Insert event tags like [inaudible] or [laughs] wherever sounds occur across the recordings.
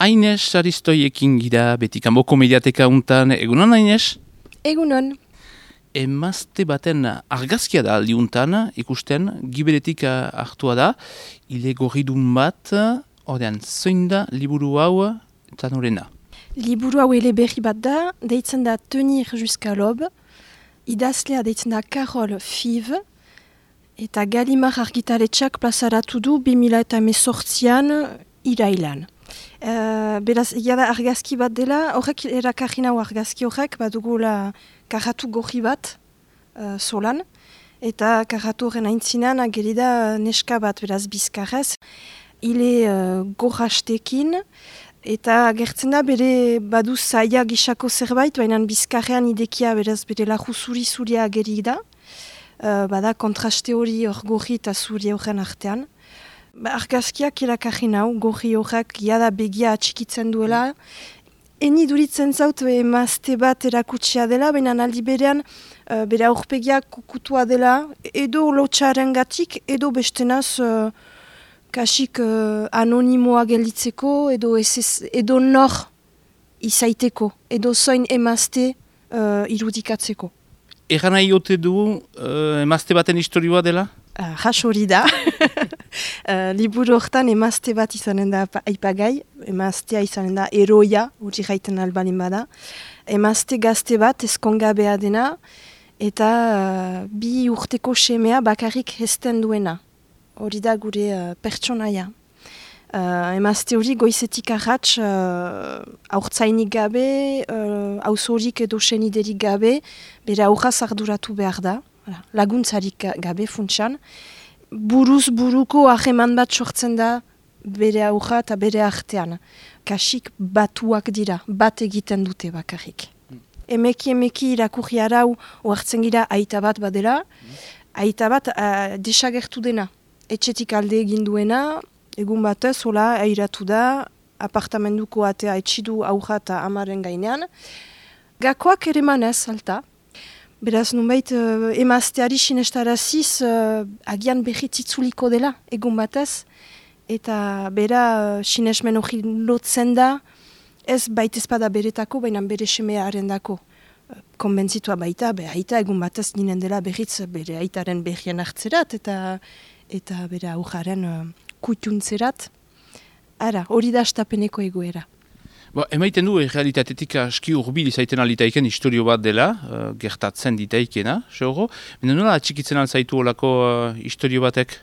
Aines Aristoiekin gira, beti kanboko mediateka untan, egunon Aines? Egunon. Emazte baten argazkia da aldiuntan, ikusten, giberetik hartua da, ile gorridun bat, ordean, zoin da liburu hau eta norena? Liburu hau ele berri bat da, deitzen da Tenir Juska Lob, idazlea deitzen da Karol Fiv, eta Galimar argitaletxak plazaratu du 2000 eta mesortzian irailan. Uh, beraz, egia da argazki bat dela, horrek erakarri hau argazki horrek, bat dugula karratu gorri bat uh, solan, eta karratu horren aintzinan agerida neska bat beraz bizkarrez, hile uh, gorrastekin, eta agertzen da bere badu zaia gisako zerbait, baina bizkarrean idekia beraz bere lahu zuri zuria ageri da, uh, bada kontraste hori hor gorri eta zuri horren artean. Ba, argazkiak irakarri nau, gorri horrek jada begia atxikitzen duela. Eni duritzen zaut emazte bat erakutsia dela, baina aldi berean uh, bere aurpegiak kukutua dela, edo lotxaren gatik, edo bestenaz uh, kasik uh, anonimoa gelditzeko, edo, ez, edo nor izaiteko, edo zoin emazte uh, irudikatzeko. Egan nahi du uh, emazte baten historioa dela? Uh, hori da. [laughs] uh, liburu horretan emazte bat izanen da aipagai, emaztea izanen da eroia, hori gaiten albalin bada. Emazte gazte bat ezkongabea dena, eta uh, bi urteko semea bakarrik hesten duena. Hori da gure uh, pertsonaia. Uh, emazte hori goizetik arratx uh, aurtzainik gabe, uh, edo seniderik gabe, bere aurra zarduratu behar da laguntzarik gabe funtsan. Buruz buruko aheman bat sortzen da bere aurra eta bere artean. Kasik batuak dira, bat egiten dute bakarrik. Mm. Emeki emeki irakurri arau oartzen gira aita bat badela, aita bat uh, desagertu dena. Etxetik alde egin duena, egun batez, hola, airatu da, apartamenduko atea etxidu aurra eta amaren gainean. Gakoak ere manez, alta, Beraz, nunbait, uh, emazteari sinestaraziz uh, agian behitzitzuliko dela, egun batez. Eta bera uh, sinesmen hori lotzen da, ez baita ezpada beretako, baina bere semearen dako. Konbentzitua baita, be, aita egun batez ninen dela behitz bere aitaren behien hartzerat, eta eta bere aujaren uh, kutuntzerat. Ara, hori da estapeneko egoera. Ba, emaiten du, realitatetik aski urbil izaiten alitaiken historio bat dela, uh, gertatzen ditaikena, seuro. Mena nola atxikitzen alzaitu olako uh, historio batek?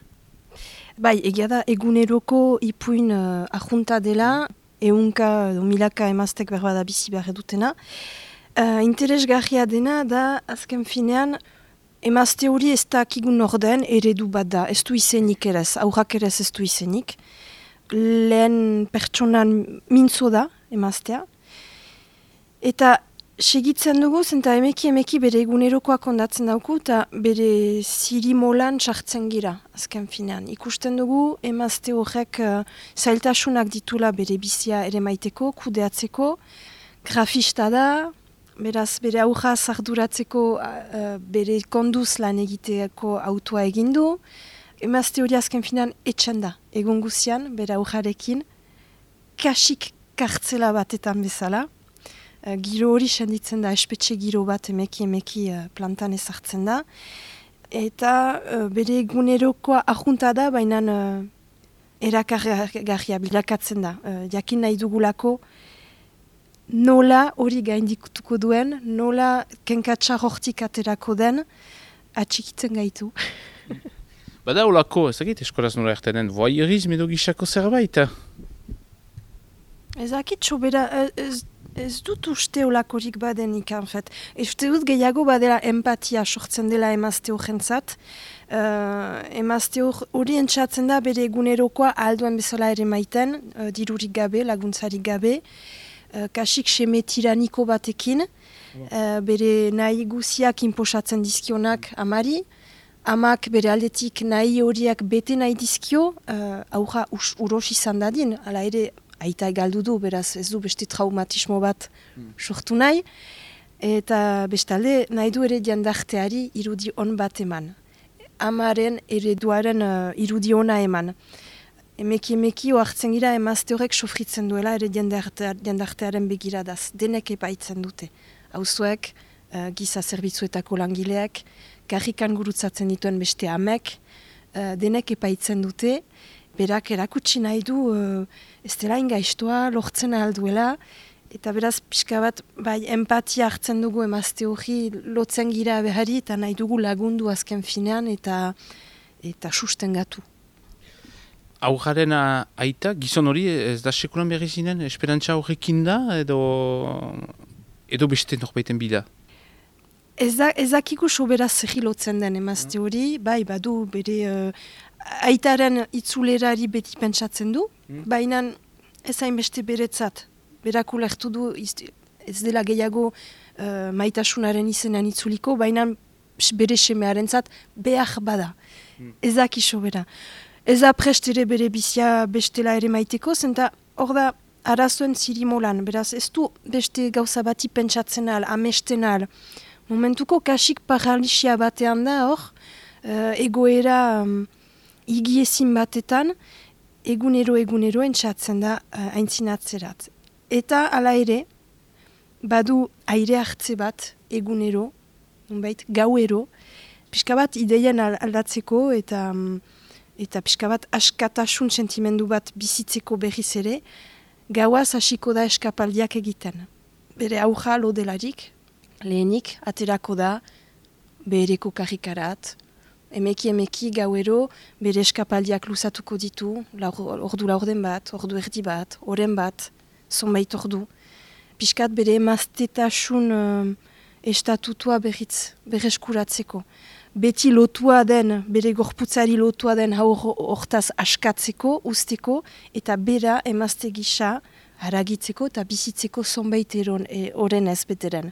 Bai, egia da, eguneroko ipuin uh, ahunta dela, eunka, milaka emaztek berba da bizi behar edutena. Uh, interesgarria dena da, azken finean, emazte hori ez da kigun orden eredu bat da, ez du izenik erez, aurrak erez ez du izenik. Lehen pertsonan mintzo da, emaztea. Eta segitzen dugu, zenta emeki emeki bere egunerokoak ondatzen dauku, eta bere ziri molan txartzen gira, azken finean. Ikusten dugu, emazte horrek uh, zailtasunak ditula bere bizia ere maiteko, kudeatzeko, grafista da, beraz bere aurra zarduratzeko uh, bere konduz lan egiteako autua egindu, emazte hori azken finean etxen da, egun guzian, bere aurrarekin, kasik kartzela batetan bezala. Uh, giro hori senditzen da, espetxe giro bat emeki emeki uh, plantan ezartzen da. Eta uh, bere egunerokoa ahunta da, baina uh, erakargarria bilakatzen da. Uh, jakin nahi dugulako nola hori gaindikutuko duen, nola kenkatsa hortik aterako den, atxikitzen gaitu. [laughs] Bada olako, ezagit, eskolaz nola ertenen, voyeurisme edo gisako zerbait, Ez akit sobera, ez, ez dut uste olakorik badenik, en fait. Ez dut gehiago badela empatia sortzen dela emazte horrentzat. Uh, emazte hori entzatzen da bere egunerokoa alduan bezala ere maiten, uh, dirurik gabe, laguntzarik gabe, uh, kasik seme tiraniko batekin, uh, bere nahi guziak inposatzen dizkionak amari, amak bere aldetik nahi horiak bete nahi dizkio, uh, aurra uros izan dadin, ala ere aita galdu du, beraz ez du beste traumatismo bat hmm. sortu nahi, eta bestalde nahi du ere diandarteari irudi on bat eman. Amaren ereduaren uh, irudi ona eman. emeki emeki oartzen gira emazte horrek sofritzen duela ere jendartearen begiradaz, denek epaitzen dute. Hauzuek, uh, giza zerbitzuetako langileak, karrikan gurutzatzen dituen beste amek, uh, denek epaitzen dute, berak erakutsi nahi du uh, ez dela ingaiztoa, lortzen alduela, eta beraz pixka bat bai empatia hartzen dugu emazte hori lotzen gira behari eta nahi dugu lagundu azken finean eta eta susten gatu. Aujaren aita, gizon hori ez da sekulan berri zinen, esperantza horrekin da edo, edo beste norbaiten bida? Ez da, ezakiku sobera zehilotzen den emazte hori, bai, badu, bere uh, aitaren itzulerari beti pentsatzen du, mm. baina ez beste beretzat, berak ulertu du ez dela gehiago uh, maitasunaren izenean itzuliko, baina bere semearen zat behar bada, mm. ezak iso bera. Ez da prest ere bere bizia bestela ere maiteko, zenta hor da arazoen zirimolan, beraz ez du beste gauza bati pentsatzen al, amesten al. Momentuko kasik paralisia batean da hor, uh, egoera um, igiezin batetan, egunero egunero entzatzen da uh, aintzinatzerat. Eta hala ere, badu aire hartze bat egunero, unbait, gauero, pixka bat ideien aldatzeko eta... Um, eta pixka bat askatasun sentimendu bat bizitzeko berriz ere, gauaz hasiko da eskapaldiak egiten. Bere auja lodelarik, lehenik, aterako da, bereko karikarat, emeki emeki gauero, bere eskapaldiak luzatuko ditu, ordu laurden bat, ordu erdi bat, oren bat, zonbait ordu. Piskat bere emaztetasun uh, estatutua berriz, berreskuratzeko beti lotua den, bere gorputzari lotua den hortaz askatzeko, usteko, eta bera emazte gisa haragitzeko eta bizitzeko zonbait eron, e, oren ez beteren.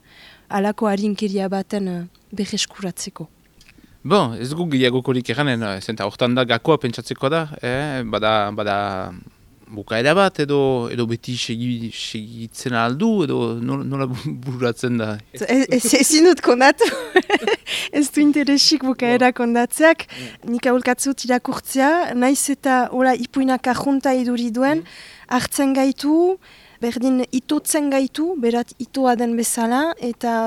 Alako harinkeria baten uh, berreskuratzeko. Bon, ez gu gehiago kolik eranen, zenta hortan da gakoa pentsatzeko da, eh? bada, bada bukaera bat edo edo beti segi, segitzen aldu edo nola buratzen da? Ezin dut kondatu, [laughs] ez du interesik bukaera kondatzeak, nik aholkatzut irakurtzea, naiz eta ora, ipuinak ahunta iduri duen, mm. hartzen gaitu, berdin itotzen gaitu, berat itoa den bezala, eta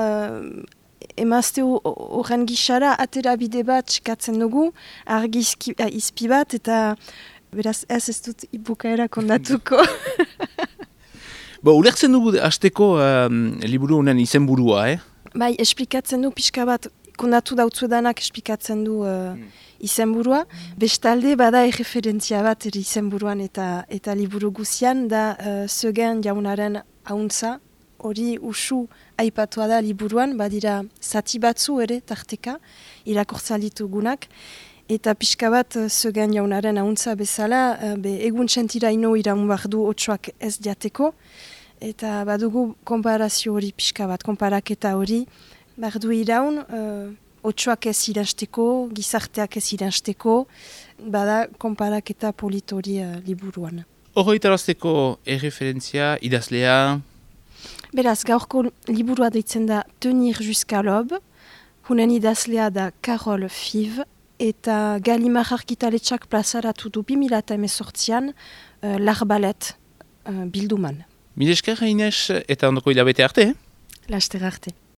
emazte horren gixara atera bide bat skatzen dugu, argizki izpi bat, eta Beraz, ez ez dut ibukaera kondatuko. [laughs] Bo, ulertzen dugu hasteko um, liburu honen izenburua, eh? Bai, esplikatzen du pixka bat, kondatu dautzu danak esplikatzen du uh, izenburua. Bestalde, bada erreferentzia bat izenburuan eta eta liburu guzian, da uh, zögen jaunaren hauntza, hori usu aipatua da liburuan, badira zati batzu ere, tarteka, irakortzalitu gunak. Eta pixka bat, eh, zögen jaunaren hauntza bezala, uh, be, egun txentira ino iran du otsuak ez diateko. Eta badugu komparazio hori pixka bat, komparaketa hori, bardu iraun, uh, otsuak ez iransteko, gizarteak ez iransteko, bada komparaketa politori uh, liburuan. Itarazteko erreferentzia, idazlea? Beraz, gaurko liburua deitzen da Tenir Juska Lob, hunen idazlea da Karol Fiv, eta Galimar argitaletxak plazaratu du 2018an uh, larbalet uh, bilduman. Mil esker, Inez, eta ondoko hilabete arte? Laster arte.